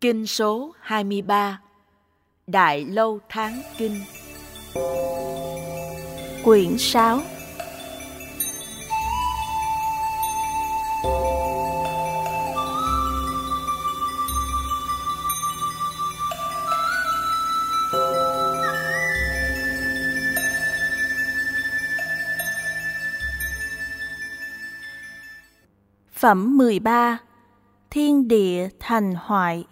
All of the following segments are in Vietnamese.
Kinh số 23 Đại Lâu Tháng Kinh. Quyển 6 Phẩm 13 Thiên địa thành hoại.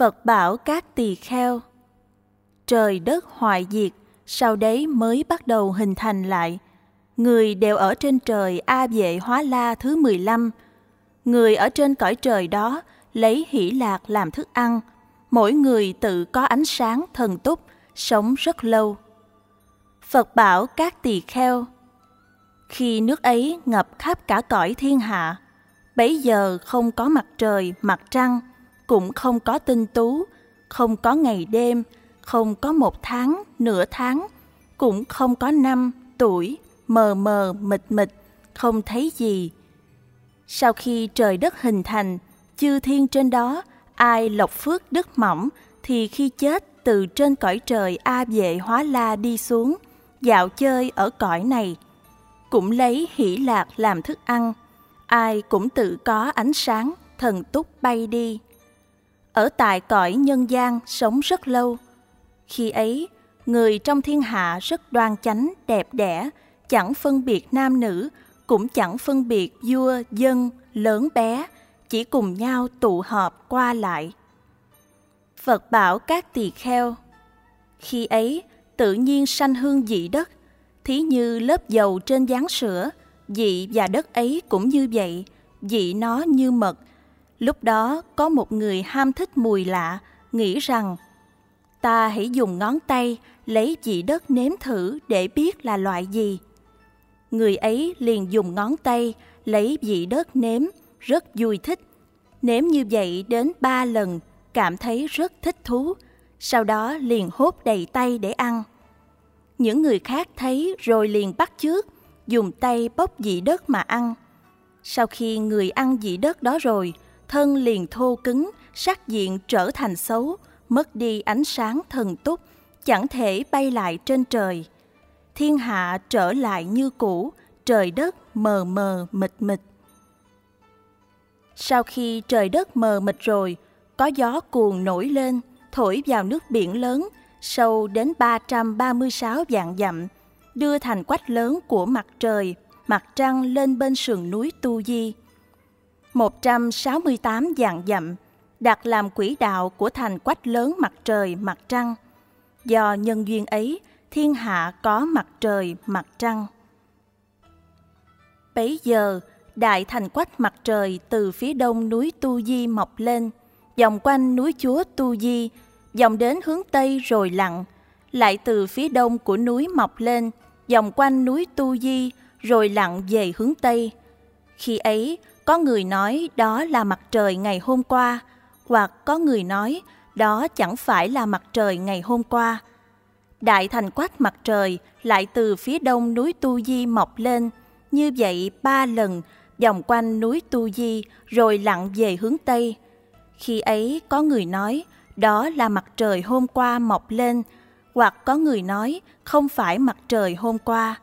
Phật bảo các tỳ kheo Trời đất hoại diệt, sau đấy mới bắt đầu hình thành lại. Người đều ở trên trời A Vệ Hóa La thứ 15. Người ở trên cõi trời đó lấy hỷ lạc làm thức ăn. Mỗi người tự có ánh sáng thần túc, sống rất lâu. Phật bảo các tỳ kheo Khi nước ấy ngập khắp cả cõi thiên hạ, bấy giờ không có mặt trời, mặt trăng, cũng không có tinh tú, không có ngày đêm, không có một tháng, nửa tháng, cũng không có năm, tuổi, mờ mờ, mịt mịt, không thấy gì. Sau khi trời đất hình thành, chư thiên trên đó, ai lộc phước đức mỏng, thì khi chết từ trên cõi trời A Vệ Hóa La đi xuống, dạo chơi ở cõi này, cũng lấy hỷ lạc làm thức ăn, ai cũng tự có ánh sáng, thần túc bay đi. Ở tại cõi nhân gian sống rất lâu. Khi ấy, người trong thiên hạ rất đoan chánh, đẹp đẽ, chẳng phân biệt nam nữ, cũng chẳng phân biệt vua, dân, lớn bé, chỉ cùng nhau tụ họp qua lại. Phật bảo các tỳ kheo, khi ấy tự nhiên sanh hương dị đất, thí như lớp dầu trên gián sữa, dị và đất ấy cũng như vậy, dị nó như mật. Lúc đó có một người ham thích mùi lạ, nghĩ rằng ta hãy dùng ngón tay lấy dị đất nếm thử để biết là loại gì. Người ấy liền dùng ngón tay lấy dị đất nếm, rất vui thích. Nếm như vậy đến ba lần, cảm thấy rất thích thú, sau đó liền hốt đầy tay để ăn. Những người khác thấy rồi liền bắt chước, dùng tay bóc dị đất mà ăn. Sau khi người ăn dị đất đó rồi, thân liền thô cứng, sắc diện trở thành xấu, mất đi ánh sáng thần túc, chẳng thể bay lại trên trời. Thiên hạ trở lại như cũ, trời đất mờ mờ mịt mịt. Sau khi trời đất mờ mịt rồi, có gió cuồng nổi lên, thổi vào nước biển lớn, sâu đến 336 vạn dặm, đưa thành quách lớn của mặt trời, mặt trăng lên bên sườn núi Tu Di. 168 dạng dặm, đặt làm quỹ đạo của thành quách lớn mặt trời, mặt trăng. Do nhân duyên ấy, thiên hạ có mặt trời, mặt trăng. Bấy giờ, đại thành quách mặt trời từ phía đông núi Tu Di mọc lên, vòng quanh núi chúa Tu Di, vòng đến hướng tây rồi lặn, lại từ phía đông của núi mọc lên, vòng quanh núi Tu Di rồi lặn về hướng tây. Khi ấy, có người nói đó là mặt trời ngày hôm qua, hoặc có người nói đó chẳng phải là mặt trời ngày hôm qua. Đại thành quách mặt trời lại từ phía đông núi Tu Di mọc lên, như vậy ba lần vòng quanh núi Tu Di rồi lặn về hướng Tây. Khi ấy có người nói đó là mặt trời hôm qua mọc lên, hoặc có người nói không phải mặt trời hôm qua.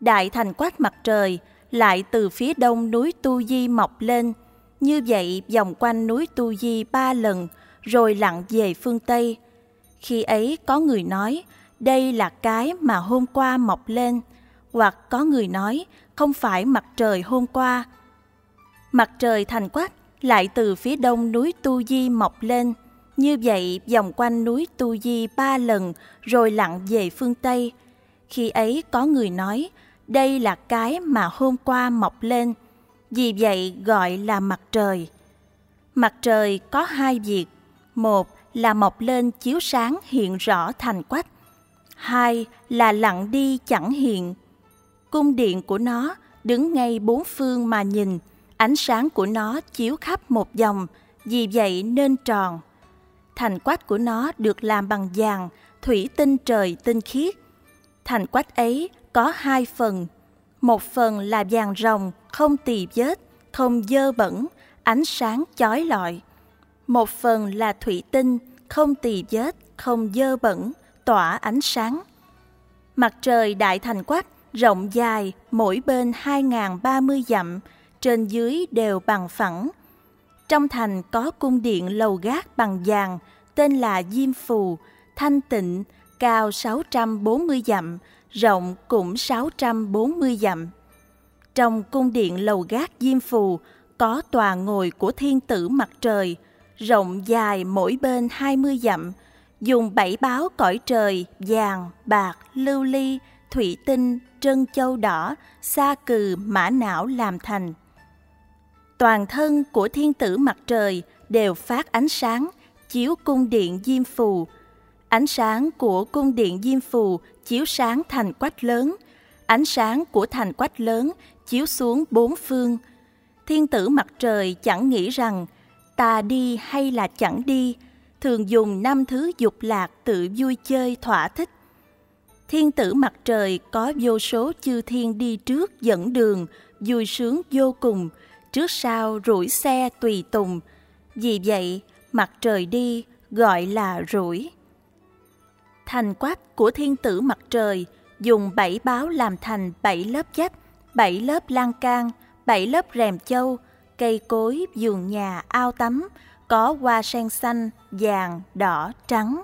Đại thành quách mặt trời lại từ phía đông núi Tu Di mọc lên, như vậy vòng quanh núi Tu Di ba lần, rồi lặn về phương Tây. Khi ấy có người nói, đây là cái mà hôm qua mọc lên, hoặc có người nói, không phải mặt trời hôm qua. Mặt trời thành quách lại từ phía đông núi Tu Di mọc lên, như vậy vòng quanh núi Tu Di ba lần, rồi lặn về phương Tây. Khi ấy có người nói, đây là cái mà hôm qua mọc lên, vì vậy gọi là mặt trời. Mặt trời có hai việc, một là mọc lên chiếu sáng hiện rõ thành quách, hai là lặn đi chẳng hiện. Cung điện của nó đứng ngay bốn phương mà nhìn, ánh sáng của nó chiếu khắp một vòng, vì vậy nên tròn. Thành quách của nó được làm bằng vàng, thủy tinh trời tinh khiết. Thành quách ấy có hai phần. Một phần là vàng rồng, không tì vết, không dơ bẩn, ánh sáng chói lọi. một phần là thủy tinh, không tỳ vết, không dơ bẩn, tỏa ánh sáng. Mặt trời đại thành quách rộng dài, mỗi bên 2.030 dặm, trên dưới đều bằng phẳng. Trong thành có cung điện lầu gác bằng vàng, tên là Diêm Phù, thanh tịnh, cao 640 dặm, rộng cũng 640 dặm. Trong cung điện lầu gác Diêm Phù có tòa ngồi của thiên tử mặt trời, rộng dài mỗi bên 20 dặm, dùng bảy báo cõi trời, vàng, bạc, lưu ly, thủy tinh, trân châu đỏ, sa cừ, mã não làm thành. Toàn thân của thiên tử mặt trời đều phát ánh sáng, chiếu cung điện Diêm Phù. Ánh sáng của cung điện Diêm Phù chiếu sáng thành quách lớn, ánh sáng của thành quách lớn chiếu xuống bốn phương. Thiên tử mặt trời chẳng nghĩ rằng ta đi hay là chẳng đi, thường dùng năm thứ dục lạc tự vui chơi thỏa thích. Thiên tử mặt trời có vô số chư thiên đi trước dẫn đường, vui sướng vô cùng, trước sau rủi xe tùy tùng. Vì vậy, mặt trời đi gọi là rủi. Thành quách của thiên tử mặt trời dùng bảy báo làm thành bảy lớp dách, bảy lớp lan can, bảy lớp rèm châu, cây cối, giường nhà, ao tắm, có hoa sen xanh, vàng, đỏ, trắng.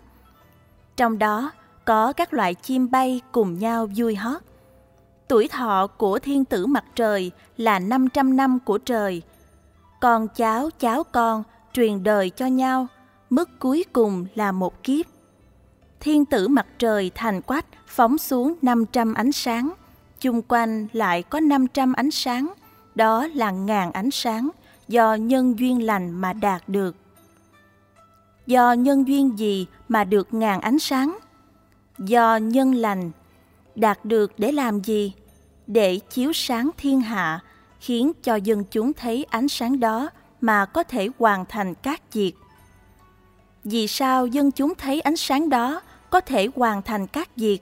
Trong đó có các loại chim bay cùng nhau vui hót. Tuổi thọ của thiên tử mặt trời là 500 năm của trời. Con cháu cháu con truyền đời cho nhau, mức cuối cùng là một kiếp. Thiên tử mặt trời thành quách phóng xuống 500 ánh sáng, chung quanh lại có 500 ánh sáng, đó là ngàn ánh sáng do nhân duyên lành mà đạt được. Do nhân duyên gì mà được ngàn ánh sáng? Do nhân lành đạt được để làm gì? Để chiếu sáng thiên hạ, khiến cho dân chúng thấy ánh sáng đó mà có thể hoàn thành các việc. Vì sao dân chúng thấy ánh sáng đó có thể hoàn thành các việc?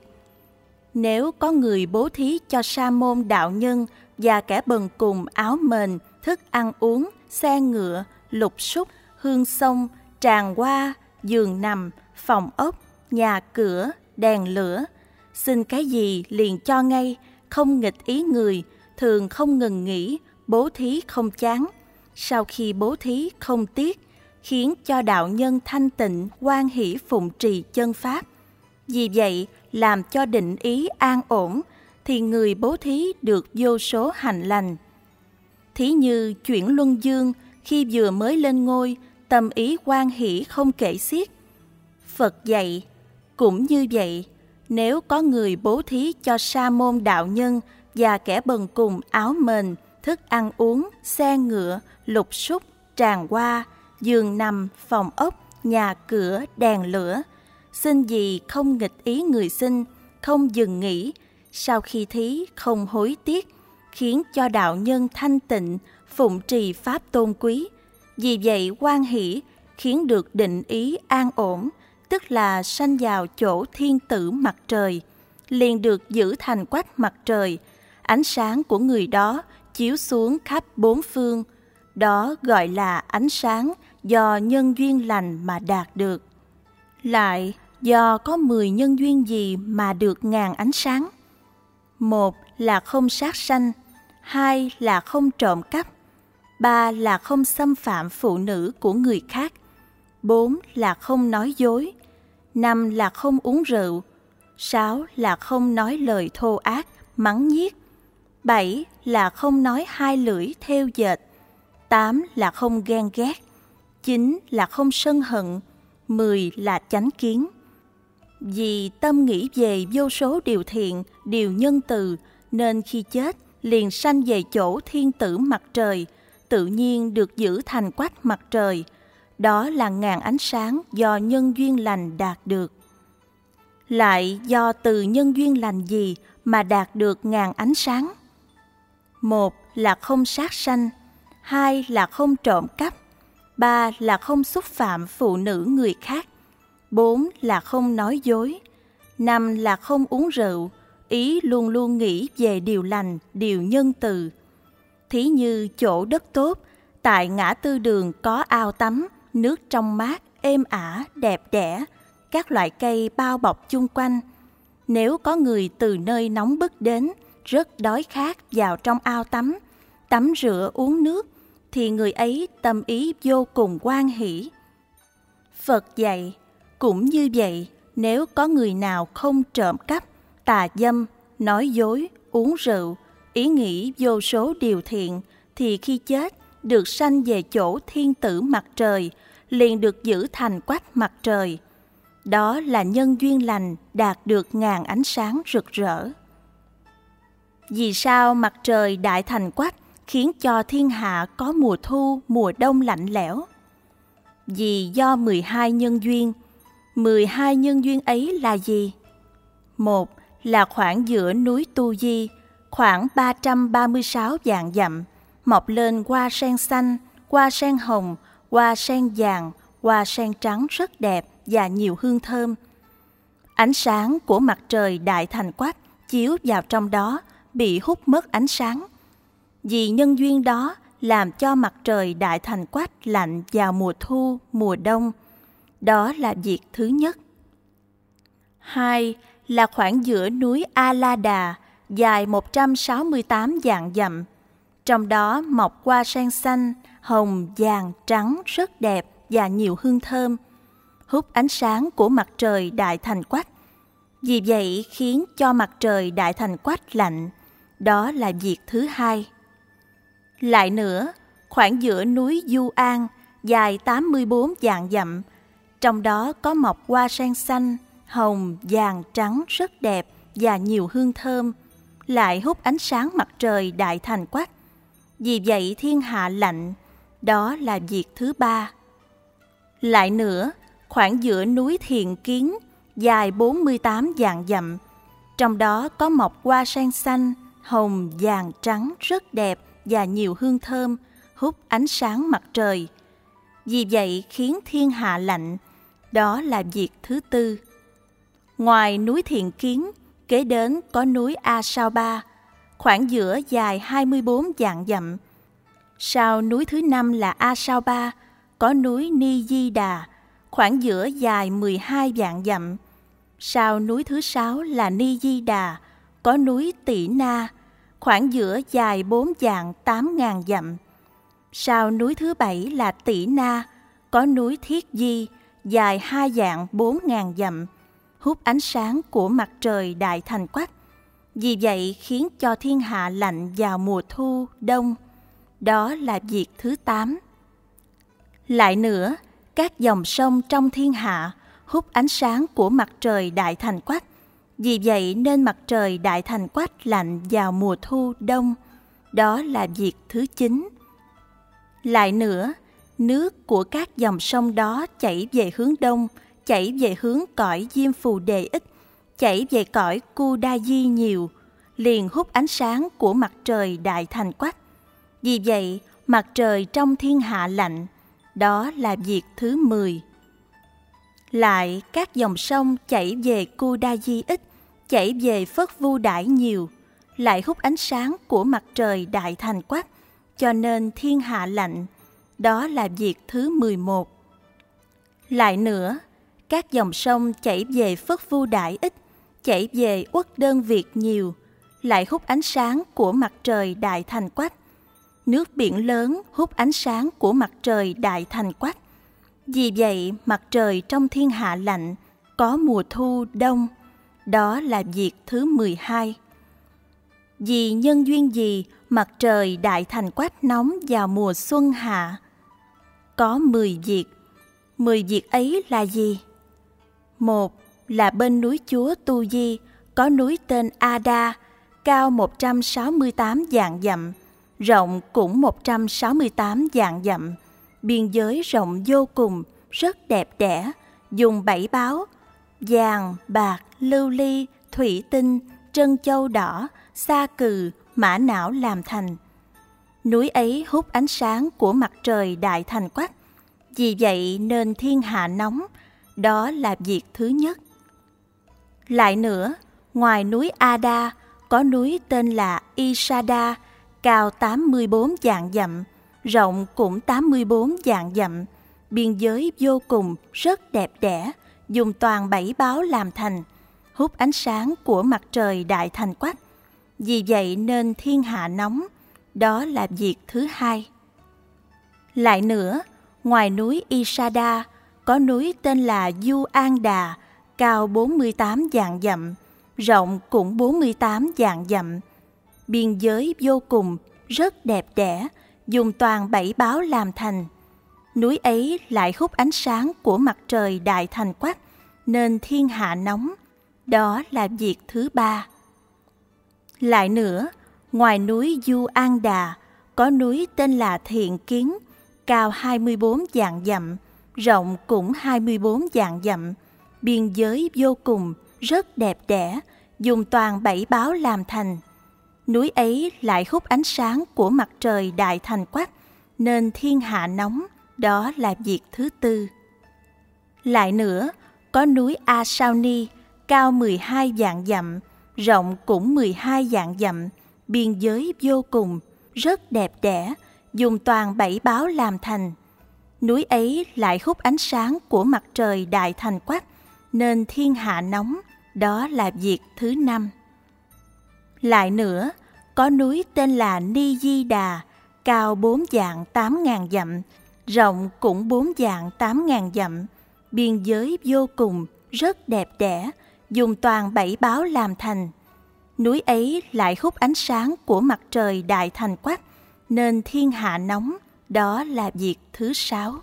Nếu có người bố thí cho sa môn đạo nhân và kẻ bần cùng áo mền, thức ăn uống, xe ngựa, lục súc, hương sông, tràn hoa, giường nằm, phòng ốc, nhà cửa, đèn lửa, xin cái gì liền cho ngay, không nghịch ý người, thường không ngừng nghỉ, bố thí không chán. Sau khi bố thí không tiếc, khiến cho đạo nhân thanh tịnh quan hỷ phụng trì chân pháp. Vì vậy, làm cho định ý an ổn, thì người bố thí được vô số hành lành. Thí như chuyển luân dương, khi vừa mới lên ngôi, tâm ý quan hỷ không kể xiết. Phật dạy, cũng như vậy, nếu có người bố thí cho sa môn đạo nhân và kẻ bần cùng áo mền, thức ăn uống, xe ngựa, lục súc, tràn hoa, giường nằm, phòng ốc, nhà cửa, đèn lửa, xin gì không nghịch ý người sinh, không dừng nghỉ, sau khi thí không hối tiếc, khiến cho đạo nhân thanh tịnh, phụng trì pháp tôn quý. Vì vậy quan hỷ khiến được định ý an ổn, tức là sanh vào chỗ thiên tử mặt trời, liền được giữ thành quách mặt trời, ánh sáng của người đó chiếu xuống khắp bốn phương. Đó gọi là ánh sáng do nhân duyên lành mà đạt được. Lại, do có mười nhân duyên gì mà được ngàn ánh sáng? Một là không sát sanh, hai là không trộm cắp, ba là không xâm phạm phụ nữ của người khác, bốn là không nói dối, năm là không uống rượu, sáu là không nói lời thô ác, mắng nhiếc, bảy là không nói hai lưỡi theo dệt, tám là không ghen ghét, chín là không sân hận, mười là chánh kiến. Vì tâm nghĩ về vô số điều thiện, điều nhân từ, nên khi chết liền sanh về chỗ thiên tử mặt trời, tự nhiên được giữ thành quách mặt trời. Đó là ngàn ánh sáng do nhân duyên lành đạt được. Lại do từ nhân duyên lành gì mà đạt được ngàn ánh sáng? Một là không sát sanh, hai là không trộm cắp, ba là không xúc phạm phụ nữ người khác, bốn là không nói dối, năm là không uống rượu, ý luôn luôn nghĩ về điều lành, điều nhân từ. Thí như chỗ đất tốt, tại ngã tư đường có ao tắm, nước trong mát, êm ả, đẹp đẽ, các loại cây bao bọc chung quanh. Nếu có người từ nơi nóng bức đến, rất đói khát vào trong ao tắm, tắm rửa uống nước, thì người ấy tâm ý vô cùng quan hỷ. Phật dạy, cũng như vậy, nếu có người nào không trộm cắp, tà dâm, nói dối, uống rượu, ý nghĩ vô số điều thiện, thì khi chết được sanh về chỗ thiên tử mặt trời, liền được giữ thành quách mặt trời. Đó là nhân duyên lành đạt được ngàn ánh sáng rực rỡ. Vì sao mặt trời đại thành quách khiến cho thiên hạ có mùa thu, mùa đông lạnh lẽo? Vì do 12 nhân duyên. 12 nhân duyên ấy là gì? Một là khoảng giữa núi Tu Di, khoảng 336 dạng dặm, mọc lên hoa sen xanh, hoa sen hồng, hoa sen vàng, hoa sen trắng rất đẹp và nhiều hương thơm. Ánh sáng của mặt trời đại thành quách chiếu vào trong đó bị hút mất ánh sáng. Vì nhân duyên đó làm cho mặt trời đại thành quách lạnh vào mùa thu, mùa đông. Đó là việc thứ nhất. Hai là khoảng giữa núi A La Đà, dài 168 dạng dặm. Trong đó mọc qua sen xanh, hồng, vàng, trắng rất đẹp và nhiều hương thơm, hút ánh sáng của mặt trời đại thành quách. Vì vậy khiến cho mặt trời đại thành quách lạnh, đó là việc thứ hai. Lại nữa, khoảng giữa núi Du An, dài 84 dạng dặm, trong đó có mọc hoa sen xanh, hồng, vàng, trắng rất đẹp và nhiều hương thơm, lại hút ánh sáng mặt trời đại thành quách. Vì vậy thiên hạ lạnh, đó là việc thứ ba. Lại nữa, khoảng giữa núi Thiền Kiến, dài 48 dạng dặm, trong đó có mọc hoa sen xanh, hồng, vàng, trắng rất đẹp và nhiều hương thơm, hút ánh sáng mặt trời. Vì vậy khiến thiên hạ lạnh, đó là việc thứ tư. Ngoài núi thiện Kiến, kế đến có núi A Sao Ba, khoảng giữa dài 24 dạng dặm. Sau núi thứ năm là A Sao Ba, có núi Ni Di Đà, khoảng giữa dài 12 dạng dặm. Sau núi thứ sáu là Ni Di Đà, có núi Tỷ Na, khoảng giữa dài 4 dạng 8 ngàn dặm. Sau núi thứ bảy là Tỷ Na, có núi Thiết Di, dài hai dạng 4 ngàn dặm, hút ánh sáng của mặt trời đại thành quách. Vì vậy khiến cho thiên hạ lạnh vào mùa thu, đông. Đó là việc thứ tám. Lại nữa, các dòng sông trong thiên hạ hút ánh sáng của mặt trời đại thành quách. Vì vậy nên mặt trời đại thành quách lạnh vào mùa thu đông. Đó là việc thứ chín. Lại nữa, nước của các dòng sông đó chảy về hướng đông, chảy về hướng cõi Diêm Phù Đề ít, chảy về cõi Cu Đa Di nhiều, liền hút ánh sáng của mặt trời đại thành quách. Vì vậy, mặt trời trong thiên hạ lạnh, đó là việc thứ 10. Lại các dòng sông chảy về Cu Đa Di ít, chảy về Phất Vu Đại nhiều, lại hút ánh sáng của mặt trời đại thành quách, cho nên thiên hạ lạnh, đó là việc thứ 11. Lại nữa, các dòng sông chảy về Phất Vu Đại ít, chảy về Uất Đơn Việt nhiều, lại hút ánh sáng của mặt trời đại thành quách. Nước biển lớn hút ánh sáng của mặt trời đại thành quách. Vì vậy, mặt trời trong thiên hạ lạnh, có mùa thu đông. Đó là việc thứ 12. Vì nhân duyên gì mặt trời đại thành quát nóng vào mùa xuân hạ? Có 10 việc. 10 việc ấy là gì? Một là bên núi Chúa Tu Di có núi tên Ada, cao 168 dạng dặm, rộng cũng 168 dạng dặm, biên giới rộng vô cùng, rất đẹp đẽ, dùng bảy báo, vàng, bạc, lưu ly, thủy tinh, trân châu đỏ, sa cừ, mã não làm thành. Núi ấy hút ánh sáng của mặt trời đại thành quách, vì vậy nên thiên hạ nóng, đó là việc thứ nhất. Lại nữa, ngoài núi Ada có núi tên là Isada, cao 84 dạng dặm, rộng cũng 84 dạng dặm, biên giới vô cùng rất đẹp đẽ, dùng toàn bảy báo làm thành, hút ánh sáng của mặt trời đại thành quách. Vì vậy nên thiên hạ nóng, đó là việc thứ hai. Lại nữa, ngoài núi Isada, có núi tên là Du An Đà, cao 48 dạng dặm, rộng cũng 48 dạng dặm. Biên giới vô cùng, rất đẹp đẽ, dùng toàn bảy báo làm thành. Núi ấy lại hút ánh sáng của mặt trời đại thành quách, nên thiên hạ nóng. Đó là việc thứ ba. Lại nữa, ngoài núi Du An Đà, có núi tên là Thiện Kiến, cao 24 dạng dặm, rộng cũng 24 dạng dặm, biên giới vô cùng, rất đẹp đẽ, dùng toàn bảy báo làm thành. Núi ấy lại hút ánh sáng của mặt trời đại thành quách, nên thiên hạ nóng, đó là việc thứ tư. Lại nữa, có núi A Sao Ni, cao 12 dạng dặm, rộng cũng 12 dạng dặm, biên giới vô cùng, rất đẹp đẽ, dùng toàn bảy báo làm thành. Núi ấy lại hút ánh sáng của mặt trời đại thành quách, nên thiên hạ nóng, đó là việc thứ năm. Lại nữa, có núi tên là Ni Di Đà, cao bốn dạng tám ngàn dặm, rộng cũng bốn dạng tám ngàn dặm, biên giới vô cùng, rất đẹp đẽ, dùng toàn bảy báo làm thành. Núi ấy lại hút ánh sáng của mặt trời đại thành quách, nên thiên hạ nóng, đó là việc thứ sáu.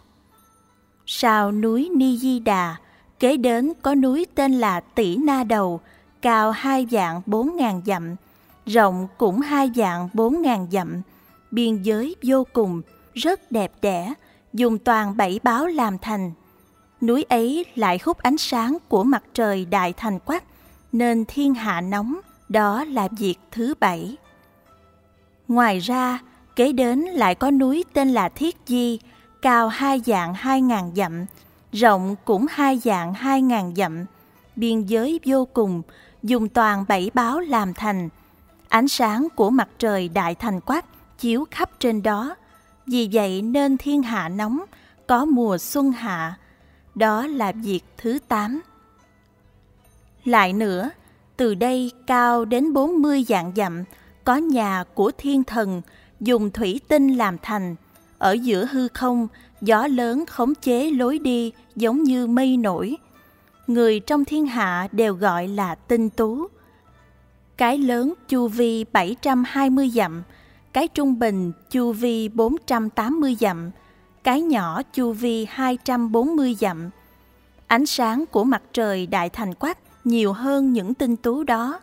Sau núi Ni Di Đà, kế đến có núi tên là Tỷ Na Đầu, cao hai dạng bốn ngàn dặm, rộng cũng hai dạng bốn ngàn dặm, biên giới vô cùng, rất đẹp đẽ, dùng toàn bảy báo làm thành. Núi ấy lại hút ánh sáng của mặt trời đại thành quắc, nên thiên hạ nóng, đó là việc thứ bảy. Ngoài ra, kế đến lại có núi tên là Thiết Di, cao hai dạng hai ngàn dặm, rộng cũng hai dạng hai ngàn dặm, biên giới vô cùng, dùng toàn bảy báo làm thành. Ánh sáng của mặt trời đại thành quát chiếu khắp trên đó, vì vậy nên thiên hạ nóng, có mùa xuân hạ. Đó là việc thứ tám. Lại nữa, từ đây cao đến bốn mươi dạng dặm, có nhà của thiên thần dùng thủy tinh làm thành. Ở giữa hư không, gió lớn khống chế lối đi giống như mây nổi. Người trong thiên hạ đều gọi là tinh tú. Cái lớn chu vi 720 dặm, cái trung bình chu vi 480 dặm, cái nhỏ chu vi 240 dặm. Ánh sáng của mặt trời đại thành quách nhiều hơn những tinh tú đó.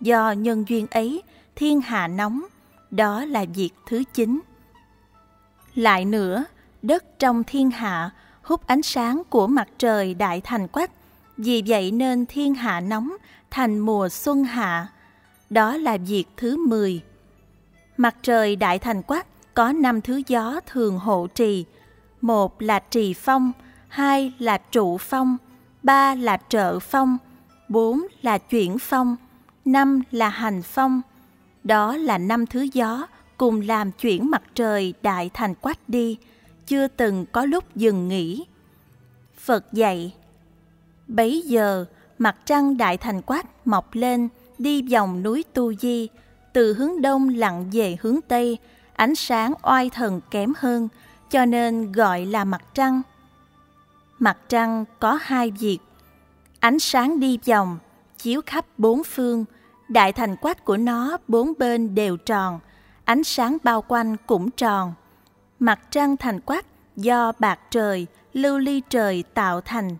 Do nhân duyên ấy, thiên hạ nóng, đó là việc thứ chín. Lại nữa, đất trong thiên hạ hút ánh sáng của mặt trời đại thành quách, vì vậy nên thiên hạ nóng thành mùa xuân hạ. Đó là việc thứ mười. Mặt trời đại thành quách có năm thứ gió thường hộ trì. Một là trì phong, hai là trụ phong, ba là trợ phong, bốn là chuyển phong, năm là hành phong. Đó là năm thứ gió cùng làm chuyển mặt trời đại thành quách đi, chưa từng có lúc dừng nghỉ. Phật dạy, bấy giờ mặt trăng đại thành quách mọc lên, đi vòng núi Tu Di, từ hướng đông lặn về hướng tây, ánh sáng oai thần kém hơn, cho nên gọi là mặt trăng. Mặt trăng có hai việc, ánh sáng đi vòng, chiếu khắp bốn phương, đại thành quách của nó bốn bên đều tròn, ánh sáng bao quanh cũng tròn. Mặt trăng thành quách do bạc trời, lưu ly trời tạo thành.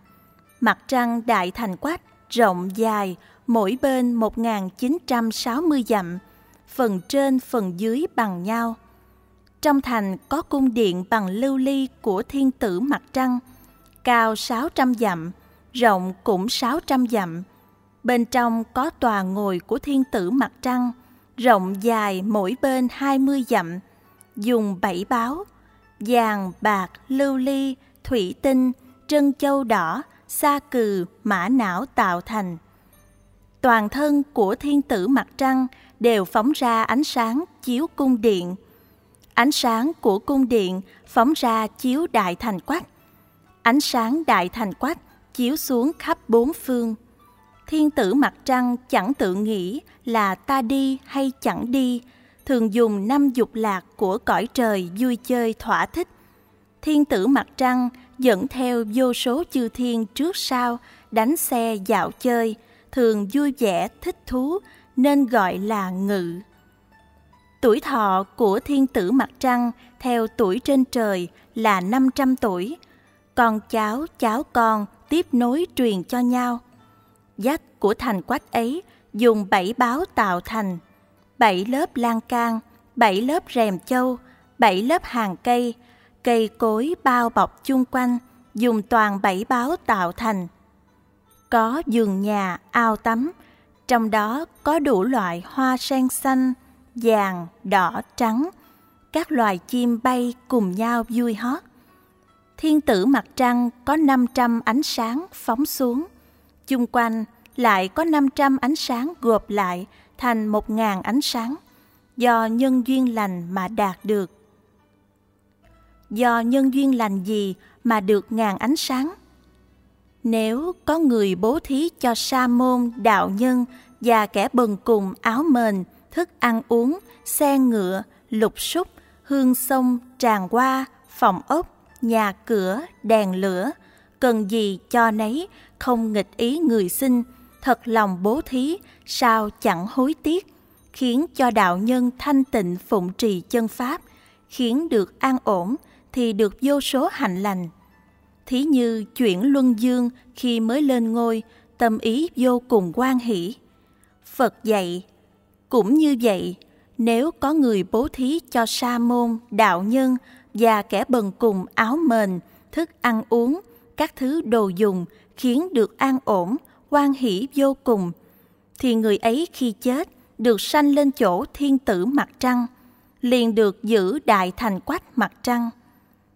Mặt trăng đại thành quách rộng dài, mỗi bên 1960 dặm, phần trên phần dưới bằng nhau. Trong thành có cung điện bằng lưu ly của thiên tử mặt trăng, cao 600 dặm, rộng cũng 600 dặm. Bên trong có tòa ngồi của thiên tử mặt trăng, rộng dài mỗi bên 20 dặm, dùng bảy báo, vàng, bạc, lưu ly, thủy tinh, trân châu đỏ, sa cừ, mã não tạo thành. Toàn thân của thiên tử mặt trăng đều phóng ra ánh sáng chiếu cung điện. Ánh sáng của cung điện phóng ra chiếu đại thành quách. ánh sáng đại thành quách chiếu xuống khắp bốn phương. Thiên tử mặt trăng chẳng tự nghĩ là ta đi hay chẳng đi, thường dùng năm dục lạc của cõi trời vui chơi thỏa thích. Thiên tử mặt trăng dẫn theo vô số chư thiên trước sau đánh xe dạo chơi, thường vui vẻ thích thú nên gọi là ngự. Tuổi thọ của thiên tử mặt trăng theo tuổi trên trời là 500 tuổi, con cháu cháu con tiếp nối truyền cho nhau. Dách của thành quách ấy dùng bảy báo tạo thành, bảy lớp lan can, bảy lớp rèm châu, bảy lớp hàng cây, cây cối bao bọc chung quanh, dùng toàn bảy báo tạo thành. Có giường nhà, ao tắm, trong đó có đủ loại hoa sen xanh, vàng, đỏ, trắng, các loài chim bay cùng nhau vui hót. Thiên tử mặt trăng có 500 ánh sáng phóng xuống, chung quanh lại có 500 ánh sáng gộp lại thành 1.000 ánh sáng, do nhân duyên lành mà đạt được. Do nhân duyên lành gì mà được ngàn ánh sáng? Nếu có người bố thí cho sa môn, đạo nhân và kẻ bần cùng áo mền, thức ăn uống, xe ngựa, lục súc, hương sông, tràn qua phòng ốc, nhà cửa, đèn lửa, cần gì cho nấy, không nghịch ý người sinh, thật lòng bố thí, sao chẳng hối tiếc, khiến cho đạo nhân thanh tịnh phụng trì chân pháp, khiến được an ổn thì được vô số hạnh lành. Thí như chuyển luân dương khi mới lên ngôi, tâm ý vô cùng quan hỷ. Phật dạy, cũng như vậy, nếu có người bố thí cho sa môn, đạo nhân và kẻ bần cùng áo mền, thức ăn uống, các thứ đồ dùng khiến được an ổn, quan hỷ vô cùng, thì người ấy khi chết được sanh lên chỗ thiên tử mặt trăng, liền được giữ đại thành quách mặt trăng.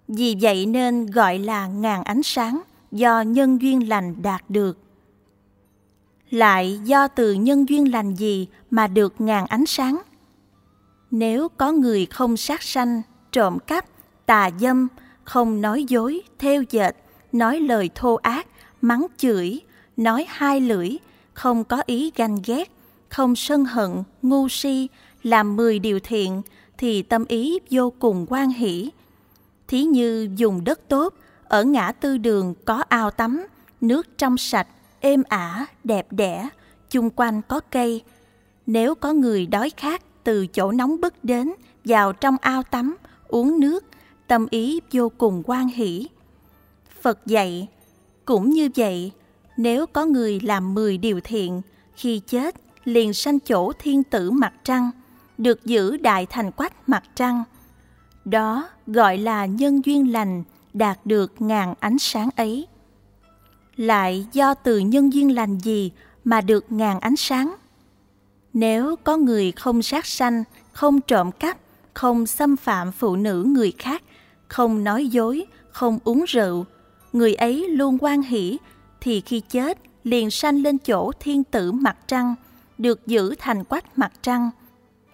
Vì vậy nên gọi là ngàn ánh sáng do nhân duyên lành đạt được. Lại do từ nhân duyên lành gì mà được ngàn ánh sáng? Nếu có người không sát sanh, trộm cắp, tà dâm, không nói dối, theo dệt, nói lời thô ác, mắng chửi, nói hai lưỡi, không có ý ganh ghét, không sân hận, ngu si, làm mười điều thiện, thì tâm ý vô cùng quan hỷ. Thí như dùng đất tốt, ở ngã tư đường có ao tắm, nước trong sạch, êm ả, đẹp đẽ, chung quanh có cây. Nếu có người đói khát từ chỗ nóng bức đến, vào trong ao tắm, uống nước, tâm ý vô cùng quan hỷ. Phật dạy, cũng như vậy, nếu có người làm 10 điều thiện, khi chết liền sanh chỗ thiên tử mặt trăng, được giữ đại thành quách mặt trăng. Đó gọi là nhân duyên lành đạt được ngàn ánh sáng ấy. Lại do từ nhân duyên lành gì mà được ngàn ánh sáng? Nếu có người không sát sanh, không trộm cắp, không xâm phạm phụ nữ người khác, không nói dối, không uống rượu, người ấy luôn quan hỷ thì khi chết liền sanh lên chỗ thiên tử mặt trăng, được giữ thành quách mặt trăng.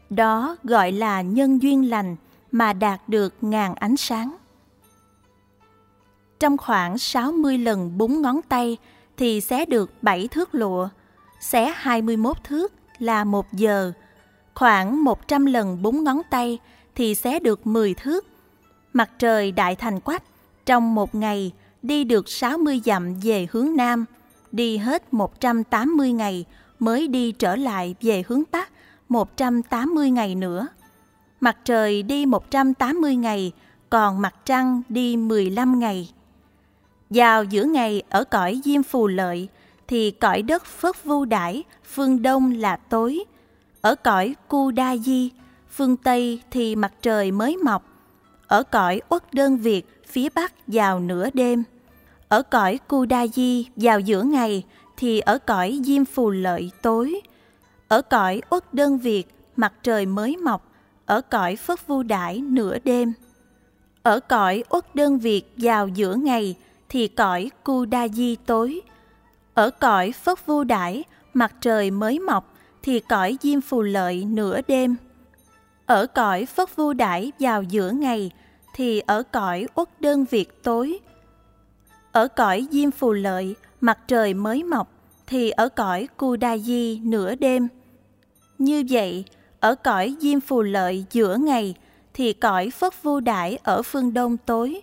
Đó gọi là nhân duyên lành mà đạt được ngàn ánh sáng. Trong khoảng 60 lần búng ngón tay thì xé được 7 thước lụa, xé 21 thước là 1 giờ. Khoảng 100 lần búng ngón tay thì xé được 10 thước. Mặt trời đại thành quách, trong một ngày đi được 60 dặm về hướng Nam, đi hết 180 ngày mới đi trở lại về hướng Bắc 180 ngày nữa. Mặt trời đi 180 ngày, còn mặt trăng đi 15 ngày. Vào giữa ngày ở cõi Diêm Phù Lợi thì cõi đất Phất Vu Đãi, phương Đông là tối. Ở cõi Cu Đa Di, phương Tây thì mặt trời mới mọc. Ở cõi Uất Đơn Việt, phía Bắc vào nửa đêm. Ở cõi Cu Đa Di vào giữa ngày thì ở cõi Diêm Phù Lợi tối. Ở cõi Uất Đơn Việt mặt trời mới mọc, ở cõi Phất Vu Đãi nửa đêm. Ở cõi Uất Đơn Việt vào giữa ngày thì cõi Cu Đa Di tối. Ở cõi Phất Vu Đãi mặt trời mới mọc, thì cõi Diêm Phù Lợi nửa đêm. Ở cõi Phất Vu Đãi vào giữa ngày, thì ở cõi Uất Đơn Việt tối ở cõi diêm phù lợi, mặt trời mới mọc, thì ở cõi cu đa di nửa đêm như vậy, ở cõi diêm phù lợi giữa ngày, thì cõi phất vu đãi ở phương đông tối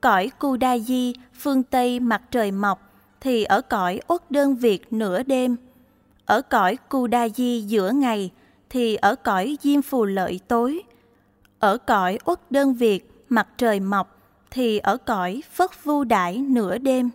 cõi Kudaji phương tây mặt trời mọc, thì ở cõi uất đơn việt nửa đêm. Ở cõi Kudaji giữa ngày, thì ở cõi diêm phù lợi tối. Ở cõi uất đơn việt mặt trời mọc, thì ở cõi phất vu đãi nửa đêm.